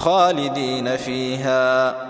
خالدين فيها.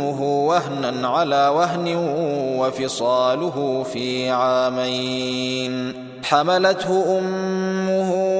وهنا على وهن وفصاله في عامين. حملته أمه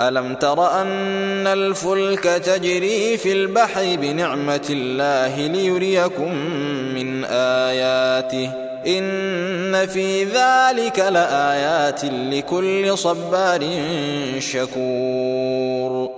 ألم تر أن الفلك تجري في البحر بنعمة الله ليريكم من آياته؟ إن في ذلك لآيات لكل صبار شكور.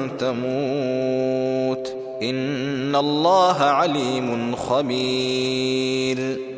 تموت إن الله عليم خبير.